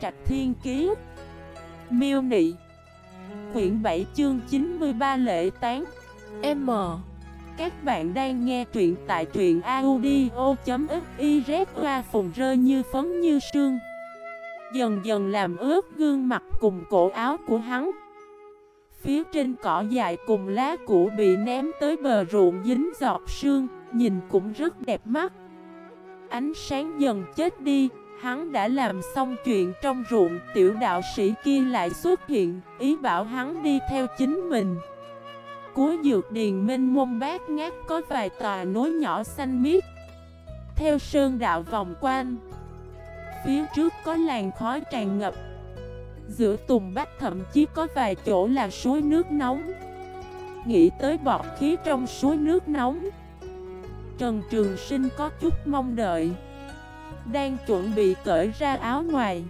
Trạch Thiên Kiế Miêu Nị. Quyển 7 chương 93 Lễ Tán. M. Các bạn đang nghe truyện tại truyện audio.xyz qua phùng rơi như phấn như sương. Dần dần làm ướt gương mặt cùng cổ áo của hắn. Phía trên cỏ dài cùng lá củ bị ném tới bờ ruộng dính giọt sương, Nhìn cũng rất đẹp mắt. Ánh sáng dần chết đi Hắn đã làm xong chuyện trong ruộng, Tiểu đạo sĩ kia lại xuất hiện, Ý bảo hắn đi theo chính mình. Cuối dược điền minh mông bát ngát Có vài tòa núi nhỏ xanh miết Theo sơn đạo vòng quanh. Phía trước có làn khói tràn ngập. Giữa tùng bách thậm chí có vài chỗ là suối nước nóng. Nghĩ tới bọt khí trong suối nước nóng, Trần Trường Sinh có chút mong đợi. Đang chuẩn bị cởi ra áo ngoài,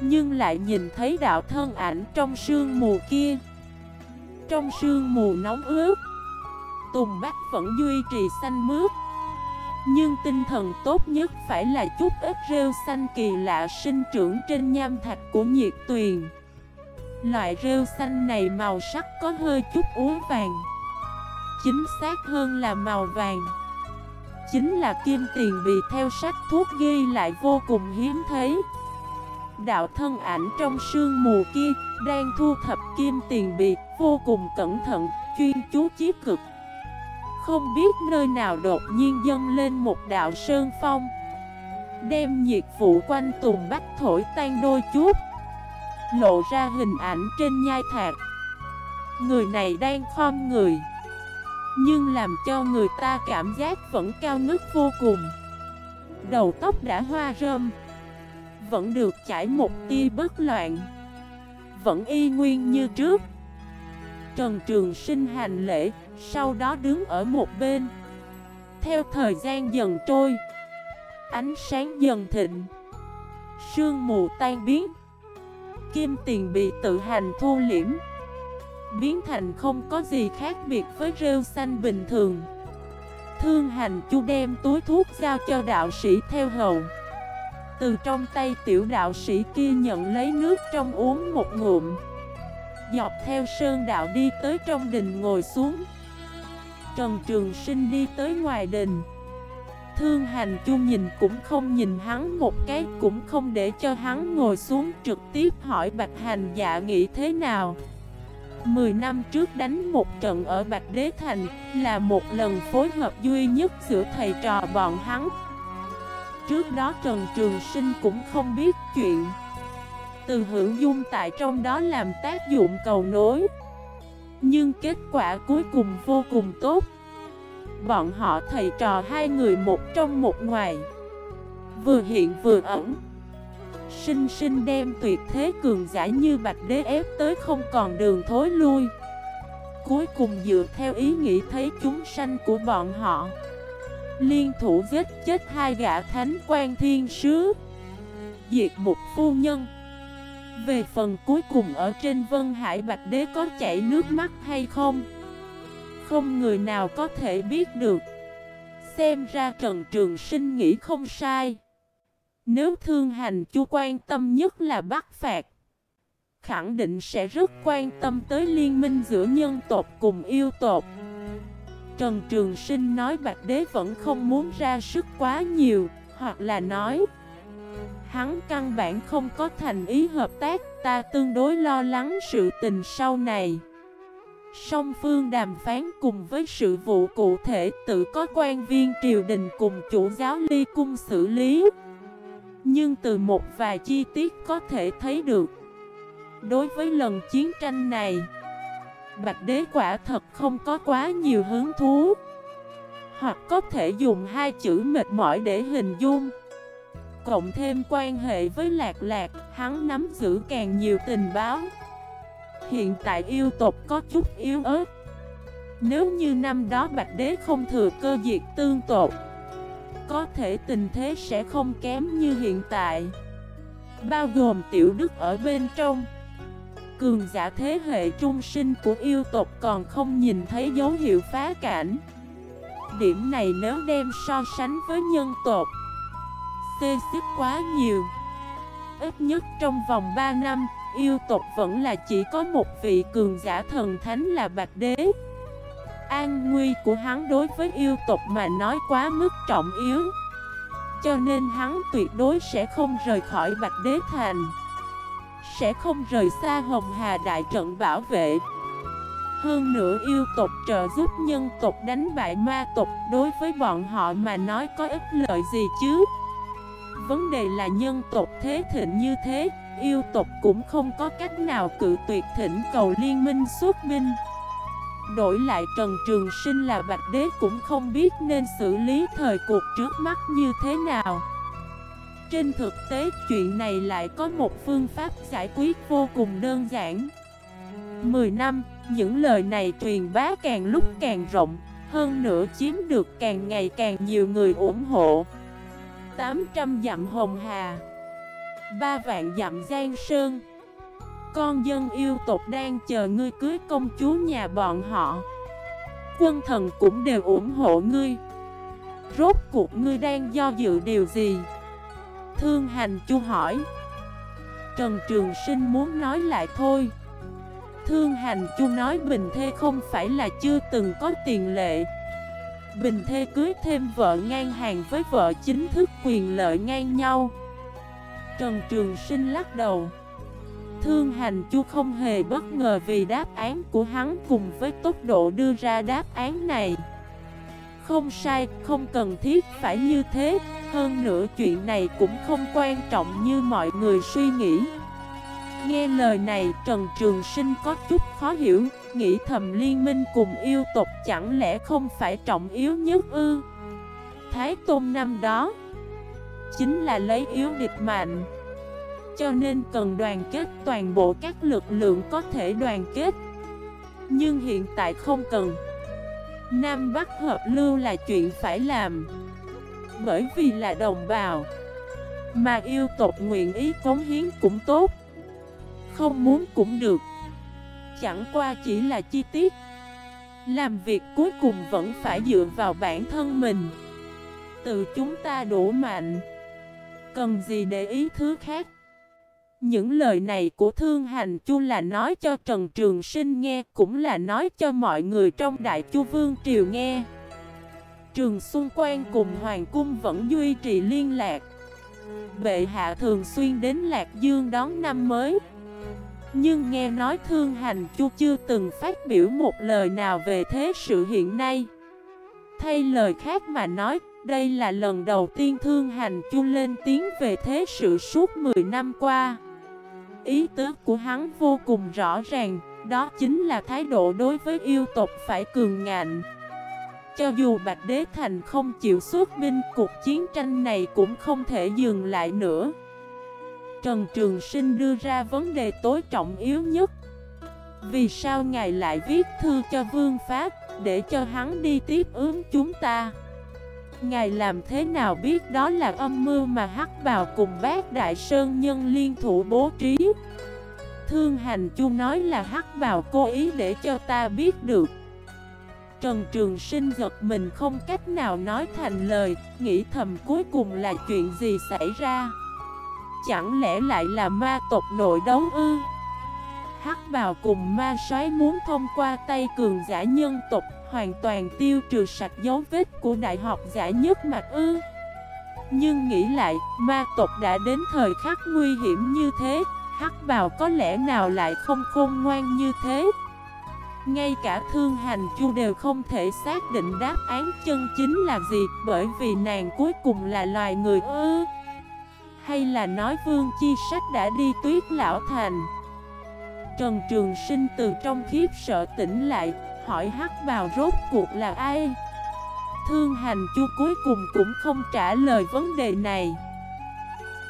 Nhưng lại nhìn thấy đạo thân ảnh trong sương mù kia. Trong sương mù nóng ướt, Tùng Bắc vẫn duy trì xanh mướt, Nhưng tinh thần tốt nhất phải là chút ít rêu xanh kỳ lạ sinh trưởng trên nham thạch của nhiệt tuyền. Loại rêu xanh này màu sắc có hơi chút uống vàng, Chính xác hơn là màu vàng. Chính là kim tiền bị theo sách thuốc ghi lại vô cùng hiếm thấy. Đạo thân ảnh trong sương mù kia Đang thu thập kim tiền bị Vô cùng cẩn thận, Chuyên chú chí cực. Không biết nơi nào đột nhiên dâng lên một đạo sơn phong, Đem nhiệt vụ quanh tùng bách thổi tan đôi chút. Lộ ra hình ảnh trên nhai thạc. Người này đang khom người nhưng làm cho người ta cảm giác vẫn cao ngất vô cùng. Đầu tóc đã hoa rơm, Vẫn được chảy một tia bất loạn, Vẫn y nguyên như trước. Trần Trường Sinh hành lễ, Sau đó đứng ở một bên. Theo thời gian dần trôi, Ánh sáng dần thịnh, Sương mù tan biến. Kim tiền bị tự hành thu liễm. Biến thành không có gì khác biệt với rêu xanh bình thường. Thương hành chu đem túi thuốc giao cho đạo sĩ theo hầu. Từ trong tay tiểu đạo sĩ kia nhận lấy nước trong uống một ngụm. Dọc theo sơn đạo đi tới trong đình ngồi xuống. Trần Trường Sinh đi tới ngoài đình. Thương hành chu nhìn cũng không nhìn hắn một cái, Cũng không để cho hắn ngồi xuống trực tiếp hỏi Bạch Hành dạ nghĩ thế nào. Mười năm trước đánh một trận ở Bạch Đế Thành là một lần phối hợp duy nhất giữa thầy trò bọn hắn. Trước đó Trần Trường Sinh cũng không biết chuyện. Từ hữu dung tại trong đó làm tác dụng cầu nối. Nhưng kết quả cuối cùng vô cùng tốt. Bọn họ thầy trò hai người một trong một ngoài. Vừa hiện vừa ẩn. Sinh sinh đem tuyệt thế cường giả như Bạch Đế ép tới không còn đường thối lui. Cuối cùng dựa theo ý nghĩ thấy chúng sanh của bọn họ, Liên thủ giết chết hai gã thánh quan thiên sứ, Diệt một phu nhân. Về phần cuối cùng ở trên Vân Hải, Bạch Đế có chảy nước mắt hay không? Không người nào có thể biết được. Xem ra Trần Trường Sinh nghĩ không sai nếu thương hành chu quan tâm nhất là bắt phạt, Khẳng định sẽ rất quan tâm tới liên minh giữa nhân tộc cùng yêu tộc. Trần Trường Sinh nói Bạch Đế vẫn không muốn ra sức quá nhiều, Hoặc là nói, Hắn căn bản không có thành ý hợp tác, Ta tương đối lo lắng sự tình sau này. Song phương đàm phán cùng với sự vụ cụ thể tự có quan viên triều đình cùng chủ giáo ly cung xử lý nhưng từ một vài chi tiết có thể thấy được. Đối với lần chiến tranh này, Bạch đế quả thật không có quá nhiều hứng thú. Hoặc có thể dùng hai chữ mệt mỏi để hình dung. Cộng thêm quan hệ với lạc lạc, Hắn nắm giữ càng nhiều tình báo. Hiện tại yêu tộc có chút yếu ớt. Nếu như năm đó Bạch Đế không thừa cơ diệt tương tộc có thể tình thế sẽ không kém như hiện tại. Bao gồm tiểu đức ở bên trong. Cường giả thế hệ trung sinh của yêu tộc còn không nhìn thấy dấu hiệu phá cảnh. Điểm này nếu đem so sánh với nhân tộc Xê xích quá nhiều. Ít nhất trong vòng 3 năm, yêu tộc vẫn là chỉ có một vị cường giả thần thánh là Bạch Đế. An nguy của hắn đối với yêu tộc mà nói quá mức trọng yếu. Cho nên hắn tuyệt đối sẽ không rời khỏi Bạch Đế Thành, Sẽ không rời xa Hồng Hà Đại Trận bảo vệ. Hơn nữa yêu tộc trợ giúp nhân tộc đánh bại ma tộc Đối với bọn họ mà nói có ích lợi gì chứ? Vấn đề là nhân tộc thế thịnh như thế, Yêu tộc cũng không có cách nào cự tuyệt thỉnh cầu liên minh xuất binh. Đổi lại Trần Trường Sinh là Bạch Đế cũng không biết nên xử lý thời cuộc trước mắt như thế nào. Trên thực tế chuyện này lại có một phương pháp giải quyết vô cùng đơn giản. 10 năm, những lời này truyền bá càng lúc càng rộng Hơn nữa chiếm được càng ngày càng nhiều người ủng hộ. 800 dặm Hồng Hà 3 vạn dặm Giang Sơn con dân yêu tộc đang chờ ngươi cưới công chúa nhà bọn họ. Quân thần cũng đều ủng hộ ngươi. Rốt cuộc ngươi đang do dự điều gì? Thương hành chu hỏi. Trần Trường Sinh muốn nói lại thôi. Thương hành chu nói Bình Thê không phải là chưa từng có tiền lệ. Bình Thê cưới thêm vợ ngang hàng với vợ chính thức quyền lợi ngang nhau. Trần Trường Sinh lắc đầu. Thương hành chu không hề bất ngờ vì đáp án của hắn cùng với tốc độ đưa ra đáp án này. Không sai, không cần thiết phải như thế. Hơn nữa chuyện này cũng không quan trọng như mọi người suy nghĩ. Nghe lời này Trần Trường Sinh có chút khó hiểu Nghĩ thầm liên minh cùng yêu tộc chẳng lẽ không phải trọng yếu nhất ư? Thái Tôn năm đó Chính là lấy yếu địch mạnh cho nên cần đoàn kết, toàn bộ các lực lượng có thể đoàn kết. Nhưng hiện tại không cần. Nam Bắc hợp lưu là chuyện phải làm. Bởi vì là đồng bào. Mà yêu tộc nguyện ý cống hiến cũng tốt. Không muốn cũng được. Chẳng qua chỉ là chi tiết. Làm việc cuối cùng vẫn phải dựa vào bản thân mình. Từ chúng ta đủ mạnh. Cần gì để ý thứ khác? Những lời này của Thương Hành Chu là nói cho Trần Trường Sinh nghe, Cũng là nói cho mọi người trong Đại Chu Vương Triều nghe. Trường Xuân Quan cùng Hoàng Cung vẫn duy trì liên lạc. Bệ hạ thường xuyên đến Lạc Dương đón năm mới. Nhưng nghe nói Thương Hành Chu chưa từng phát biểu một lời nào về thế sự hiện nay. Thay lời khác mà nói, đây là lần đầu tiên Thương Hành Chu lên tiếng về thế sự suốt 10 năm qua. Ý tứ của hắn vô cùng rõ ràng, đó chính là thái độ đối với yêu tộc phải cường ngạnh. Cho dù Bạch Đế Thành không chịu xuất binh, cuộc chiến tranh này cũng không thể dừng lại nữa. Trần Trường Sinh đưa ra vấn đề tối trọng yếu nhất. Vì sao ngài lại viết thư cho Vương Pháp, để cho hắn đi tiếp ứng chúng ta? Ngài làm thế nào biết đó là âm mưu mà hắc bào cùng bác Đại Sơn Nhân liên thủ bố trí? Thương hành chu nói là hắc bào cố ý để cho ta biết được. Trần Trường Sinh giật mình không cách nào nói thành lời, Nghĩ thầm cuối cùng là chuyện gì xảy ra? Chẳng lẽ lại là ma tộc nội đấu ư? Hắc bào cùng ma soái muốn thông qua tay cường giả nhân tộc hoàn toàn tiêu trừ sạch dấu vết của đại học giả nhất mặt ư. Nhưng nghĩ lại, ma tộc đã đến thời khắc nguy hiểm như thế Hắc bào có lẽ nào lại không khôn ngoan như thế? Ngay cả thương hành chu đều không thể xác định đáp án chân chính là gì Bởi vì nàng cuối cùng là loài người ư. Hay là nói vương chi sách đã đi tuyết lão thành? Trần Trường Sinh từ trong khiếp sợ tỉnh lại, hỏi hắc vào rốt cuộc là ai? Thương hành chu cuối cùng cũng không trả lời vấn đề này.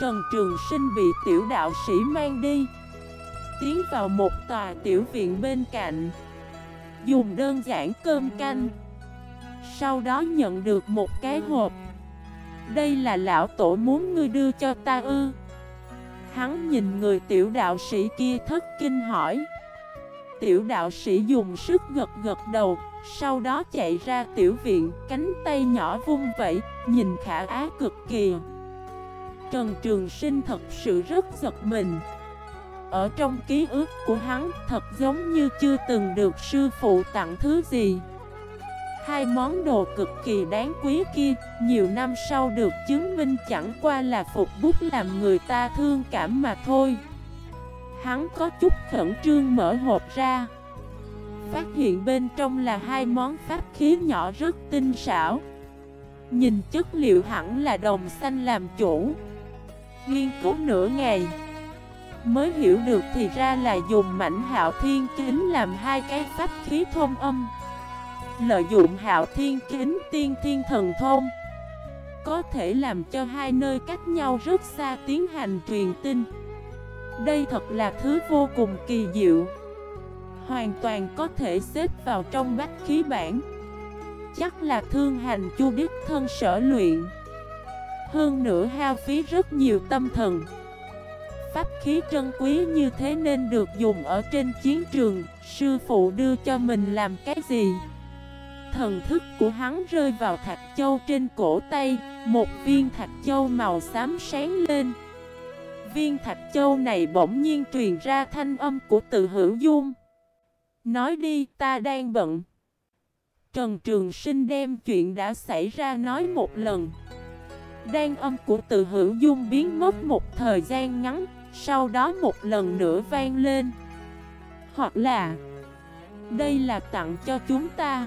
Trần Trường Sinh bị tiểu đạo sĩ mang đi, Tiến vào một tòa tiểu viện bên cạnh, Dùng đơn giản cơm canh, Sau đó nhận được một cái hộp. Đây là lão tổ muốn ngươi đưa cho ta ư? Hắn nhìn người tiểu đạo sĩ kia thất kinh hỏi. Tiểu đạo sĩ dùng sức gật gật đầu, Sau đó chạy ra tiểu viện, Cánh tay nhỏ vung vẩy Nhìn khả á cực kỳ. Trần Trường Sinh thật sự rất giật mình. Ở trong ký ức của hắn thật giống như chưa từng được sư phụ tặng thứ gì. Hai món đồ cực kỳ đáng quý kia, Nhiều năm sau được chứng minh chẳng qua là phục bút làm người ta thương cảm mà thôi. Hắn có chút khẩn trương mở hộp ra. Phát hiện bên trong là hai món pháp khí nhỏ rất tinh xảo. Nhìn chất liệu hẳn là đồng xanh làm chủ. Nghiên cứu nửa ngày, Mới hiểu được thì ra là dùng mảnh hạo thiên kính làm hai cái pháp khí thông âm. Lợi dụng hạo thiên kính tiên thiên thần thông Có thể làm cho hai nơi cách nhau rất xa tiến hành truyền tin. Đây thật là thứ vô cùng kỳ diệu. Hoàn toàn có thể xếp vào trong bách khí bản. Chắc là thương hành chu đích thân sở luyện. Hơn nữa hao phí rất nhiều tâm thần. Pháp khí trân quý như thế nên được dùng ở trên chiến trường. Sư phụ đưa cho mình làm cái gì? Thần thức của hắn rơi vào thạch châu trên cổ tay, Một viên thạch châu màu xám sáng lên. Viên thạch châu này bỗng nhiên truyền ra thanh âm của tự hữu dung. Nói đi, ta đang bận. Trần Trường Sinh đem chuyện đã xảy ra nói một lần. Đan âm của tự hữu dung biến mất một thời gian ngắn, Sau đó một lần nữa vang lên. Hoặc là, Đây là tặng cho chúng ta.